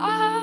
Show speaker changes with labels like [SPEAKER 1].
[SPEAKER 1] Ah.